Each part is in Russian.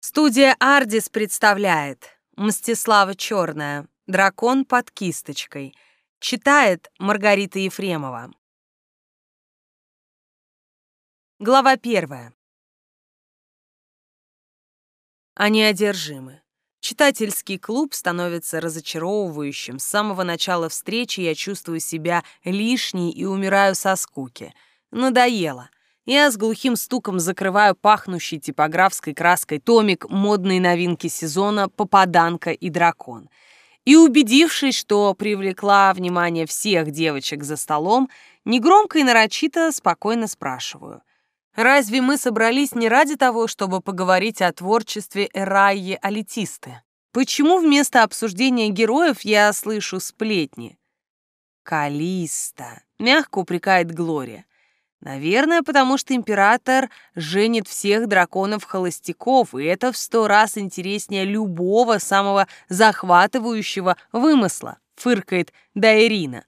Студия «Ардис» представляет Мстислава Черная «Дракон под кисточкой». Читает Маргарита Ефремова. Глава первая. Они одержимы. Читательский клуб становится разочаровывающим. С самого начала встречи я чувствую себя лишней и умираю со скуки. Надоело. Я с глухим стуком закрываю пахнущий типографской краской томик модной новинки сезона «Попаданка и дракон». И убедившись, что привлекла внимание всех девочек за столом, негромко и нарочито спокойно спрашиваю. Разве мы собрались не ради того, чтобы поговорить о творчестве Эрайи Алитисты? Почему вместо обсуждения героев я слышу сплетни? «Калиста», — мягко упрекает Глория. Наверное, потому что император женит всех драконов-холостяков, и это в сто раз интереснее любого самого захватывающего вымысла, фыркает Дайрина.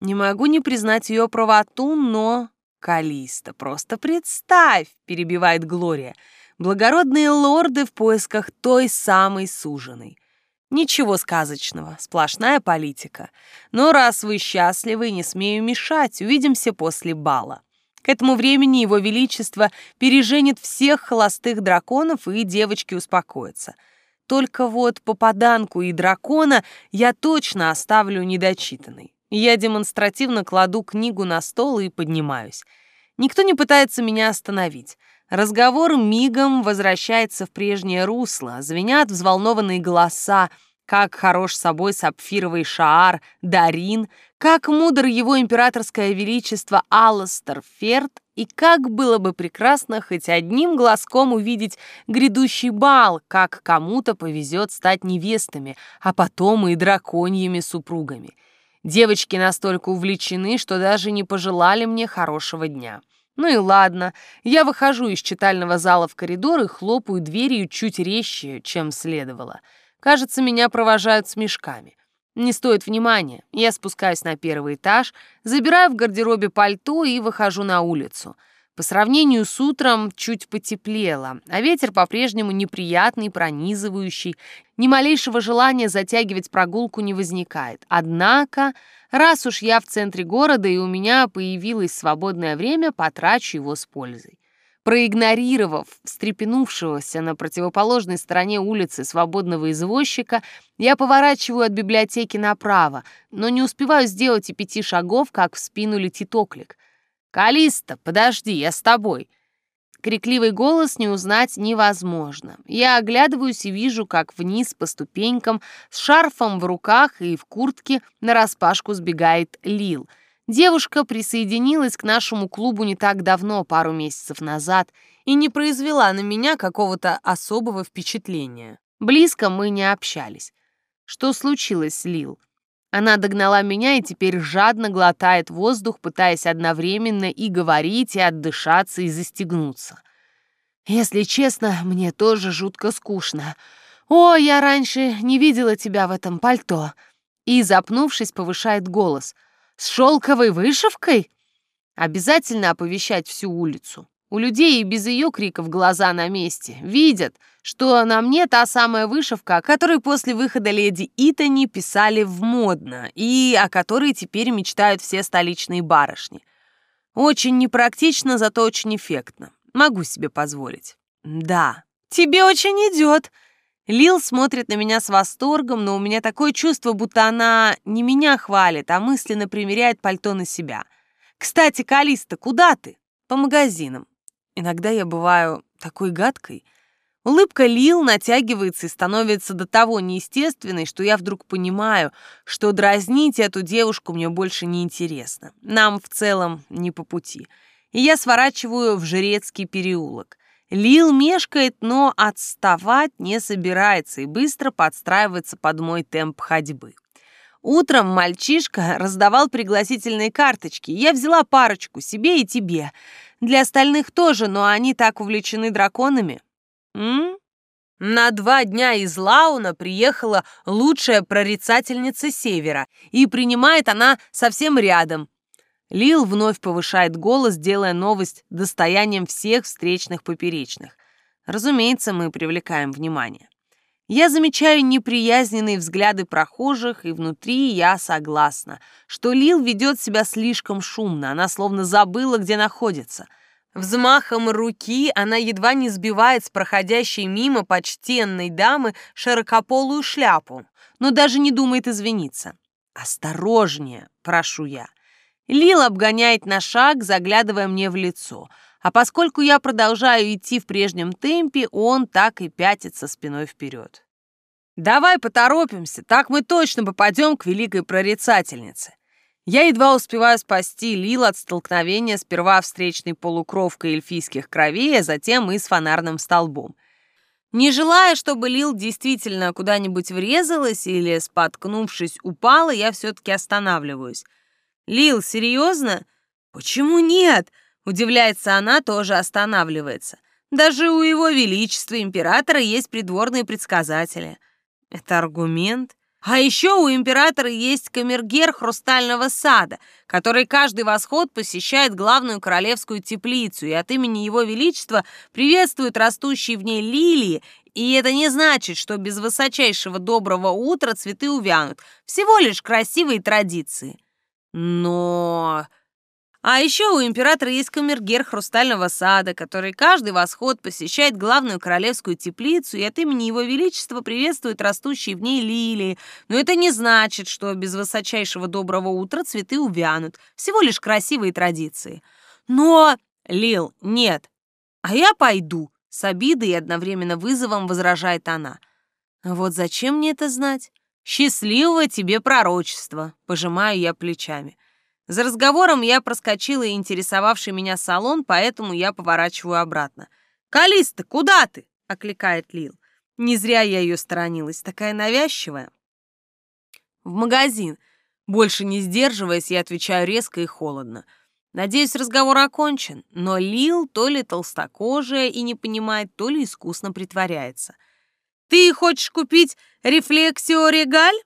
Не могу не признать ее правоту, но... Калиста, просто представь, перебивает Глория. Благородные лорды в поисках той самой суженой. Ничего сказочного, сплошная политика. Но раз вы счастливы, не смею мешать, увидимся после бала. К этому времени его величество переженит всех холостых драконов, и девочки успокоятся. Только вот попаданку и дракона я точно оставлю недочитанной. Я демонстративно кладу книгу на стол и поднимаюсь. Никто не пытается меня остановить. Разговор мигом возвращается в прежнее русло, звенят взволнованные голоса, как хорош собой сапфировый шаар Дарин, как мудр его императорское величество Алластер Ферд, и как было бы прекрасно хоть одним глазком увидеть грядущий бал, как кому-то повезет стать невестами, а потом и драконьими супругами. Девочки настолько увлечены, что даже не пожелали мне хорошего дня. Ну и ладно, я выхожу из читального зала в коридор и хлопаю дверью чуть резче, чем следовало. Кажется, меня провожают с мешками. Не стоит внимания. Я спускаюсь на первый этаж, забираю в гардеробе пальто и выхожу на улицу. По сравнению с утром чуть потеплело, а ветер по-прежнему неприятный, пронизывающий. Ни малейшего желания затягивать прогулку не возникает. Однако, раз уж я в центре города и у меня появилось свободное время, потрачу его с пользой. Проигнорировав встрепенувшегося на противоположной стороне улицы свободного извозчика, я поворачиваю от библиотеки направо, но не успеваю сделать и пяти шагов, как в спину летит оклик. «Калиста, подожди, я с тобой!» Крикливый голос не узнать невозможно. Я оглядываюсь и вижу, как вниз по ступенькам с шарфом в руках и в куртке нараспашку сбегает Лил. Девушка присоединилась к нашему клубу не так давно, пару месяцев назад, и не произвела на меня какого-то особого впечатления. Близко мы не общались. Что случилось, Лил? Она догнала меня и теперь жадно глотает воздух, пытаясь одновременно и говорить, и отдышаться, и застегнуться. Если честно, мне тоже жутко скучно. О, я раньше не видела тебя в этом пальто. И, запнувшись, повышает голос. С шелковой вышивкой? Обязательно оповещать всю улицу. У людей и без ее криков глаза на месте. Видят, что на мне та самая вышивка, о которой после выхода леди Итани писали в модно, и о которой теперь мечтают все столичные барышни. Очень непрактично, зато очень эффектно. Могу себе позволить. Да, тебе очень идет. Лил смотрит на меня с восторгом, но у меня такое чувство, будто она не меня хвалит, а мысленно примеряет пальто на себя. Кстати, Калиста, куда ты? По магазинам. Иногда я бываю такой гадкой. Улыбка Лил натягивается и становится до того неестественной, что я вдруг понимаю, что дразнить эту девушку мне больше не интересно. Нам в целом не по пути. И я сворачиваю в Жрецкий переулок. Лил мешкает, но отставать не собирается и быстро подстраивается под мой темп ходьбы. Утром мальчишка раздавал пригласительные карточки. Я взяла парочку себе и тебе. Для остальных тоже, но они так увлечены драконами. М? На два дня из Лауна приехала лучшая прорицательница Севера, и принимает она совсем рядом. Лил вновь повышает голос, делая новость достоянием всех встречных поперечных. Разумеется, мы привлекаем внимание. Я замечаю неприязненные взгляды прохожих, и внутри я согласна, что Лил ведет себя слишком шумно, она словно забыла, где находится. Взмахом руки она едва не сбивает с проходящей мимо почтенной дамы широкополую шляпу, но даже не думает извиниться. «Осторожнее!» — прошу я. Лил обгоняет на шаг, заглядывая мне в лицо, а поскольку я продолжаю идти в прежнем темпе, он так и пятится спиной вперед. «Давай поторопимся, так мы точно попадем к великой прорицательнице». Я едва успеваю спасти Лил от столкновения сперва встречной полукровкой эльфийских кровей, а затем и с фонарным столбом. Не желая, чтобы Лил действительно куда-нибудь врезалась или, споткнувшись, упала, я все-таки останавливаюсь. «Лил, серьезно?» «Почему нет?» — удивляется она, тоже останавливается. «Даже у его величества императора есть придворные предсказатели». «Это аргумент?» А еще у императора есть камергер хрустального сада, который каждый восход посещает главную королевскую теплицу и от имени его величества приветствует растущие в ней лилии, и это не значит, что без высочайшего доброго утра цветы увянут, всего лишь красивые традиции. Но а еще у императора есть камергер хрустального сада, который каждый восход посещает главную королевскую теплицу и от имени его величества приветствует растущие в ней лилии. Но это не значит, что без высочайшего доброго утра цветы увянут. Всего лишь красивые традиции. Но, Лил, нет. А я пойду. С обидой и одновременно вызовом возражает она. Вот зачем мне это знать? Счастливого тебе пророчества, пожимаю я плечами. За разговором я проскочила интересовавший меня салон, поэтому я поворачиваю обратно. «Калиста, куда ты?» — окликает Лил. Не зря я ее сторонилась, такая навязчивая. «В магазин». Больше не сдерживаясь, я отвечаю резко и холодно. Надеюсь, разговор окончен, но Лил то ли толстокожая и не понимает, то ли искусно притворяется. «Ты хочешь купить рефлексио регаль?»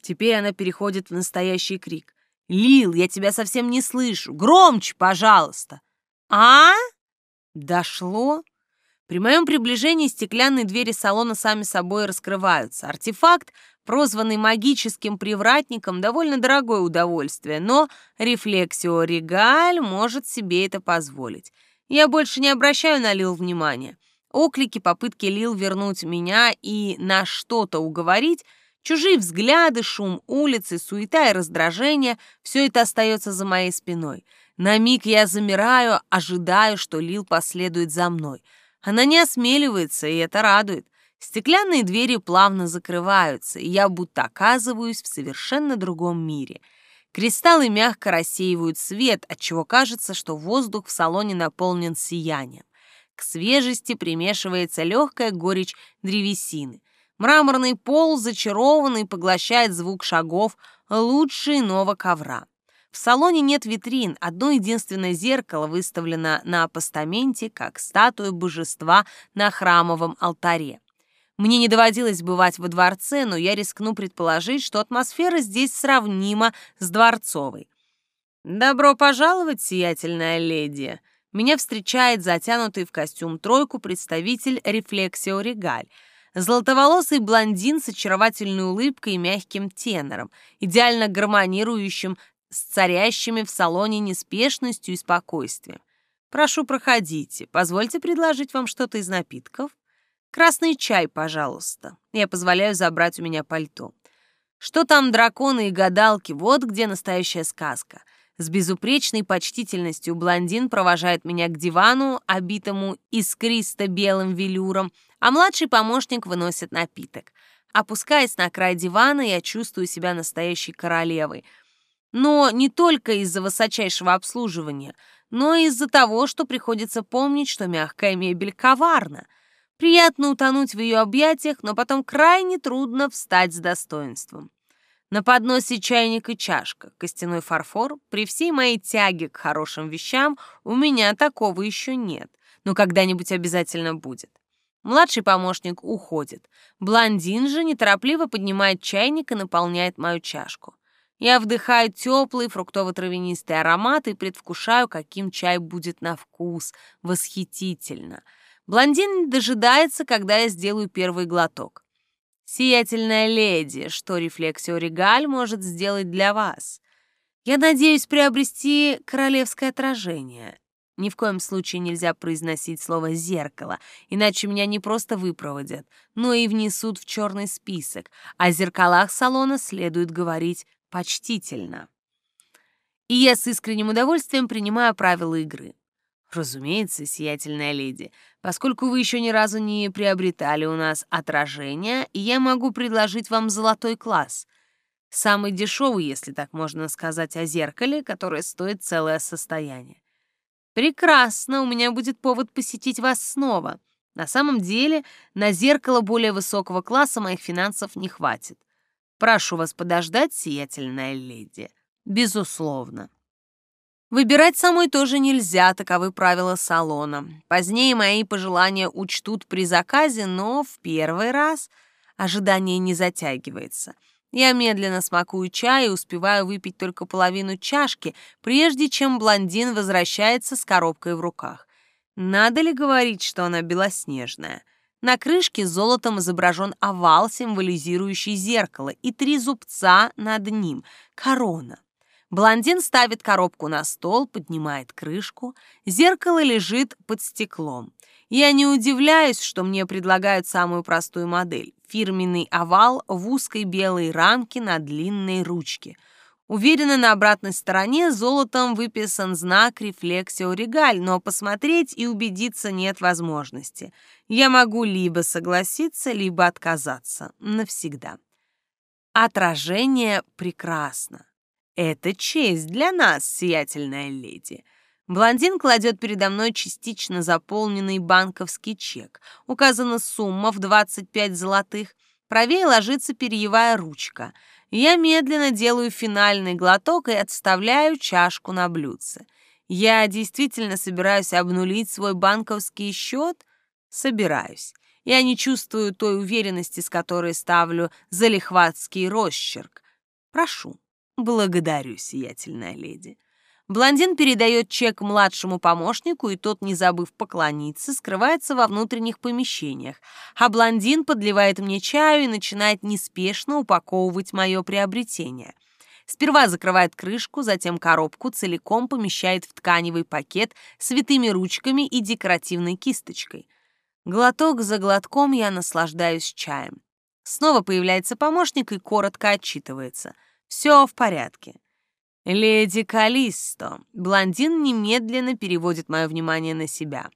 Теперь она переходит в настоящий крик. Лил, я тебя совсем не слышу. Громче, пожалуйста. А? Дошло? При моем приближении стеклянные двери салона сами собой раскрываются. Артефакт, прозванный магическим привратником, довольно дорогое удовольствие, но рефлексио Регаль может себе это позволить. Я больше не обращаю на Лил внимания. Оклики, попытки Лил вернуть меня и на что-то уговорить — Чужие взгляды, шум улицы, суета и раздражение — все это остается за моей спиной. На миг я замираю, ожидаю, что Лил последует за мной. Она не осмеливается, и это радует. Стеклянные двери плавно закрываются, и я будто оказываюсь в совершенно другом мире. Кристаллы мягко рассеивают свет, отчего кажется, что воздух в салоне наполнен сиянием. К свежести примешивается легкая горечь древесины. Мраморный пол, зачарованный, поглощает звук шагов лучше иного ковра. В салоне нет витрин, одно единственное зеркало выставлено на постаменте, как статуя божества на храмовом алтаре. Мне не доводилось бывать во дворце, но я рискну предположить, что атмосфера здесь сравнима с дворцовой. «Добро пожаловать, сиятельная леди!» Меня встречает затянутый в костюм тройку представитель Рефлексио Регаль — Золотоволосый блондин с очаровательной улыбкой и мягким тенором, идеально гармонирующим с царящими в салоне неспешностью и спокойствием. «Прошу, проходите. Позвольте предложить вам что-то из напитков. Красный чай, пожалуйста. Я позволяю забрать у меня пальто. Что там драконы и гадалки? Вот где настоящая сказка. С безупречной почтительностью блондин провожает меня к дивану, обитому искристо-белым велюром, а младший помощник выносит напиток. Опускаясь на край дивана, я чувствую себя настоящей королевой. Но не только из-за высочайшего обслуживания, но и из-за того, что приходится помнить, что мягкая мебель коварна. Приятно утонуть в ее объятиях, но потом крайне трудно встать с достоинством. На подносе чайник и чашка, костяной фарфор. При всей моей тяге к хорошим вещам у меня такого еще нет, но когда-нибудь обязательно будет. Младший помощник уходит. Блондин же неторопливо поднимает чайник и наполняет мою чашку. Я вдыхаю теплый фруктово-травянистый аромат и предвкушаю, каким чай будет на вкус. Восхитительно. Блондин дожидается, когда я сделаю первый глоток. Сиятельная леди, что рефлексио регаль может сделать для вас? Я надеюсь приобрести королевское отражение. Ни в коем случае нельзя произносить слово «зеркало», иначе меня не просто выпроводят, но и внесут в черный список. О зеркалах салона следует говорить почтительно. И я с искренним удовольствием принимаю правила игры. Разумеется, сиятельная леди, поскольку вы еще ни разу не приобретали у нас отражение, я могу предложить вам золотой класс. Самый дешевый, если так можно сказать, о зеркале, которое стоит целое состояние. Прекрасно, у меня будет повод посетить вас снова. На самом деле, на зеркало более высокого класса моих финансов не хватит. Прошу вас подождать, сиятельная леди. Безусловно. Выбирать самой тоже нельзя, таковы правила салона. Позднее мои пожелания учтут при заказе, но в первый раз ожидание не затягивается. Я медленно смакую чай и успеваю выпить только половину чашки, прежде чем блондин возвращается с коробкой в руках. Надо ли говорить, что она белоснежная? На крышке золотом изображен овал, символизирующий зеркало, и три зубца над ним — корона. Блондин ставит коробку на стол, поднимает крышку. Зеркало лежит под стеклом. Я не удивляюсь, что мне предлагают самую простую модель. Фирменный овал в узкой белой рамке на длинной ручке. Уверена, на обратной стороне золотом выписан знак «Рефлексио Регаль», но посмотреть и убедиться нет возможности. Я могу либо согласиться, либо отказаться. Навсегда. Отражение прекрасно. Это честь для нас, сиятельная леди. Блондин кладет передо мной частично заполненный банковский чек. Указана сумма в 25 золотых. Правее ложится перьевая ручка. Я медленно делаю финальный глоток и отставляю чашку на блюдце. Я действительно собираюсь обнулить свой банковский счет? Собираюсь. Я не чувствую той уверенности, с которой ставлю залихватский росчерк. Прошу. «Благодарю, сиятельная леди». Блондин передает чек младшему помощнику, и тот, не забыв поклониться, скрывается во внутренних помещениях, а блондин подливает мне чаю и начинает неспешно упаковывать мое приобретение. Сперва закрывает крышку, затем коробку целиком помещает в тканевый пакет с витыми ручками и декоративной кисточкой. Глоток за глотком я наслаждаюсь чаем. Снова появляется помощник и коротко отчитывается — все в порядке. Леди Калисто. Блондин немедленно переводит мое внимание на себя.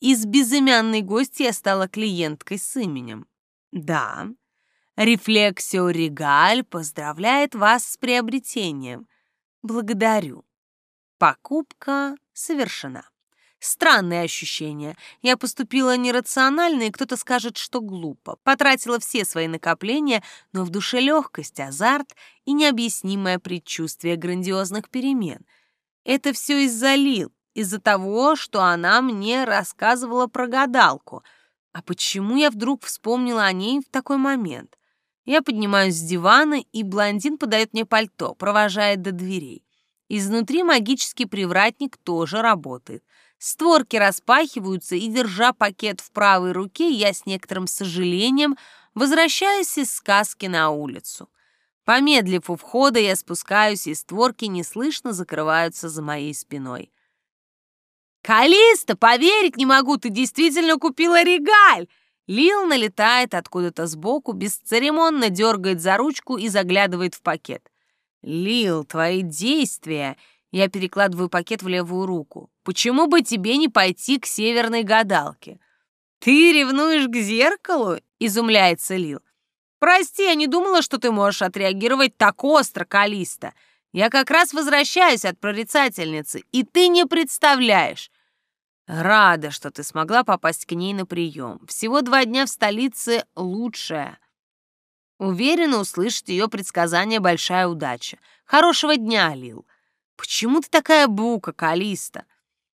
Из безымянной гости я стала клиенткой с именем. Да. Рефлексио Регаль поздравляет вас с приобретением. Благодарю. Покупка совершена. Странные ощущения. Я поступила нерационально, и кто-то скажет, что глупо. Потратила все свои накопления, но в душе легкость, азарт и необъяснимое предчувствие грандиозных перемен. Это все из-за Лил, из-за того, что она мне рассказывала про гадалку. А почему я вдруг вспомнила о ней в такой момент? Я поднимаюсь с дивана, и блондин подает мне пальто, провожает до дверей. Изнутри магический привратник тоже работает. Створки распахиваются, и, держа пакет в правой руке, я с некоторым сожалением возвращаюсь из сказки на улицу. Помедлив у входа, я спускаюсь, и створки неслышно закрываются за моей спиной. «Калиста, поверить не могу, ты действительно купила регаль!» Лил налетает откуда-то сбоку, бесцеремонно дергает за ручку и заглядывает в пакет. «Лил, твои действия!» Я перекладываю пакет в левую руку. «Почему бы тебе не пойти к северной гадалке?» «Ты ревнуешь к зеркалу?» — изумляется Лил. «Прости, я не думала, что ты можешь отреагировать так остро, Калиста. Я как раз возвращаюсь от прорицательницы, и ты не представляешь. Рада, что ты смогла попасть к ней на прием. Всего два дня в столице лучшее. Уверена, услышать ее предсказание — большая удача. Хорошего дня, Лил. «Почему ты такая бука, Калиста?»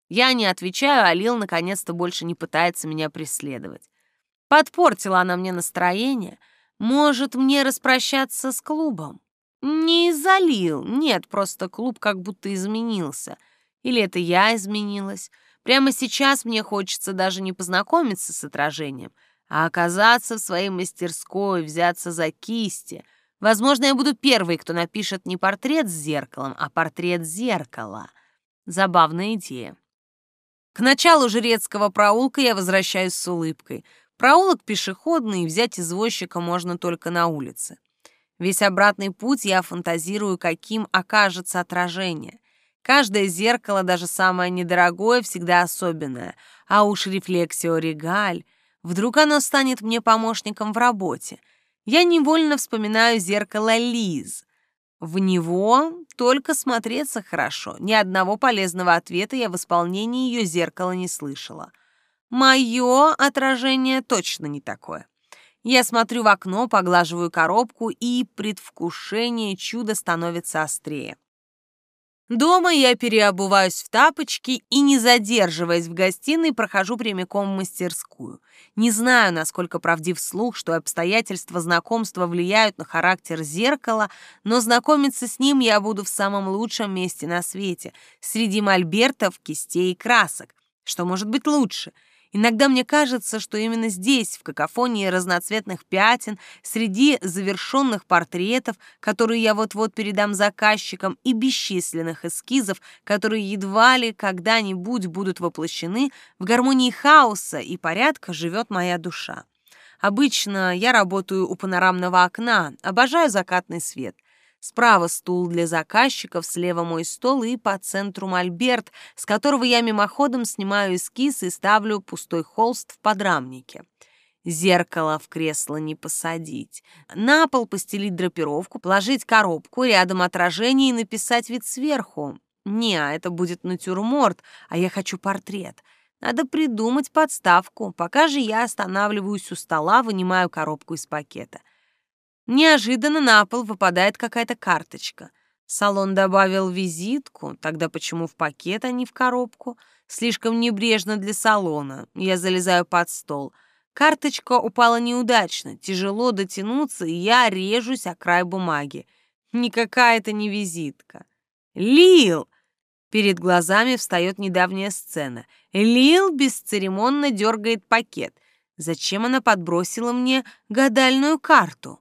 Я не отвечаю, а Лил наконец-то больше не пытается меня преследовать. Подпортила она мне настроение. Может, мне распрощаться с клубом? Не из-за Лил, нет, просто клуб как будто изменился. Или это я изменилась? Прямо сейчас мне хочется даже не познакомиться с отражением, а оказаться в своей мастерской, взяться за кисти. Возможно, я буду первой, кто напишет не портрет с зеркалом, а портрет зеркала. Забавная идея. К началу Жрецкого проулка я возвращаюсь с улыбкой. Проулок пешеходный, взять извозчика можно только на улице. Весь обратный путь я фантазирую, каким окажется отражение. Каждое зеркало, даже самое недорогое, всегда особенное. А уж рефлексио регаль. Вдруг оно станет мне помощником в работе. Я невольно вспоминаю зеркало Лиз. В него только смотреться хорошо. Ни одного полезного ответа я в исполнении ее зеркала не слышала. Мое отражение точно не такое. Я смотрю в окно, поглаживаю коробку, и предвкушение чуда становится острее. Дома я переобуваюсь в тапочки и, не задерживаясь в гостиной, прохожу прямиком в мастерскую. Не знаю, насколько правдив слух, что обстоятельства знакомства влияют на характер зеркала, но знакомиться с ним я буду в самом лучшем месте на свете, среди мольбертов, кистей и красок. Что может быть лучше — Иногда мне кажется, что именно здесь, в какофонии разноцветных пятен, среди завершенных портретов, которые я вот-вот передам заказчикам, и бесчисленных эскизов, которые едва ли когда-нибудь будут воплощены, в гармонии хаоса и порядка живет моя душа. Обычно я работаю у панорамного окна, обожаю закатный свет — Справа стул для заказчиков, слева мой стол и по центру мольберт, с которого я мимоходом снимаю эскиз и ставлю пустой холст в подрамнике. Зеркало в кресло не посадить. На пол постелить драпировку, положить коробку, рядом отражение и написать вид сверху. Не, это будет натюрморт, а я хочу портрет. Надо придумать подставку. Пока же я останавливаюсь у стола, вынимаю коробку из пакета. Неожиданно на пол выпадает какая-то карточка. Салон добавил визитку, тогда почему в пакет, а не в коробку? Слишком небрежно для салона. Я залезаю под стол. Карточка упала неудачно, тяжело дотянуться, и я режусь о край бумаги. Никакая это не визитка. «Лил!» Перед глазами встает недавняя сцена. Лил бесцеремонно дергает пакет. Зачем она подбросила мне гадальную карту?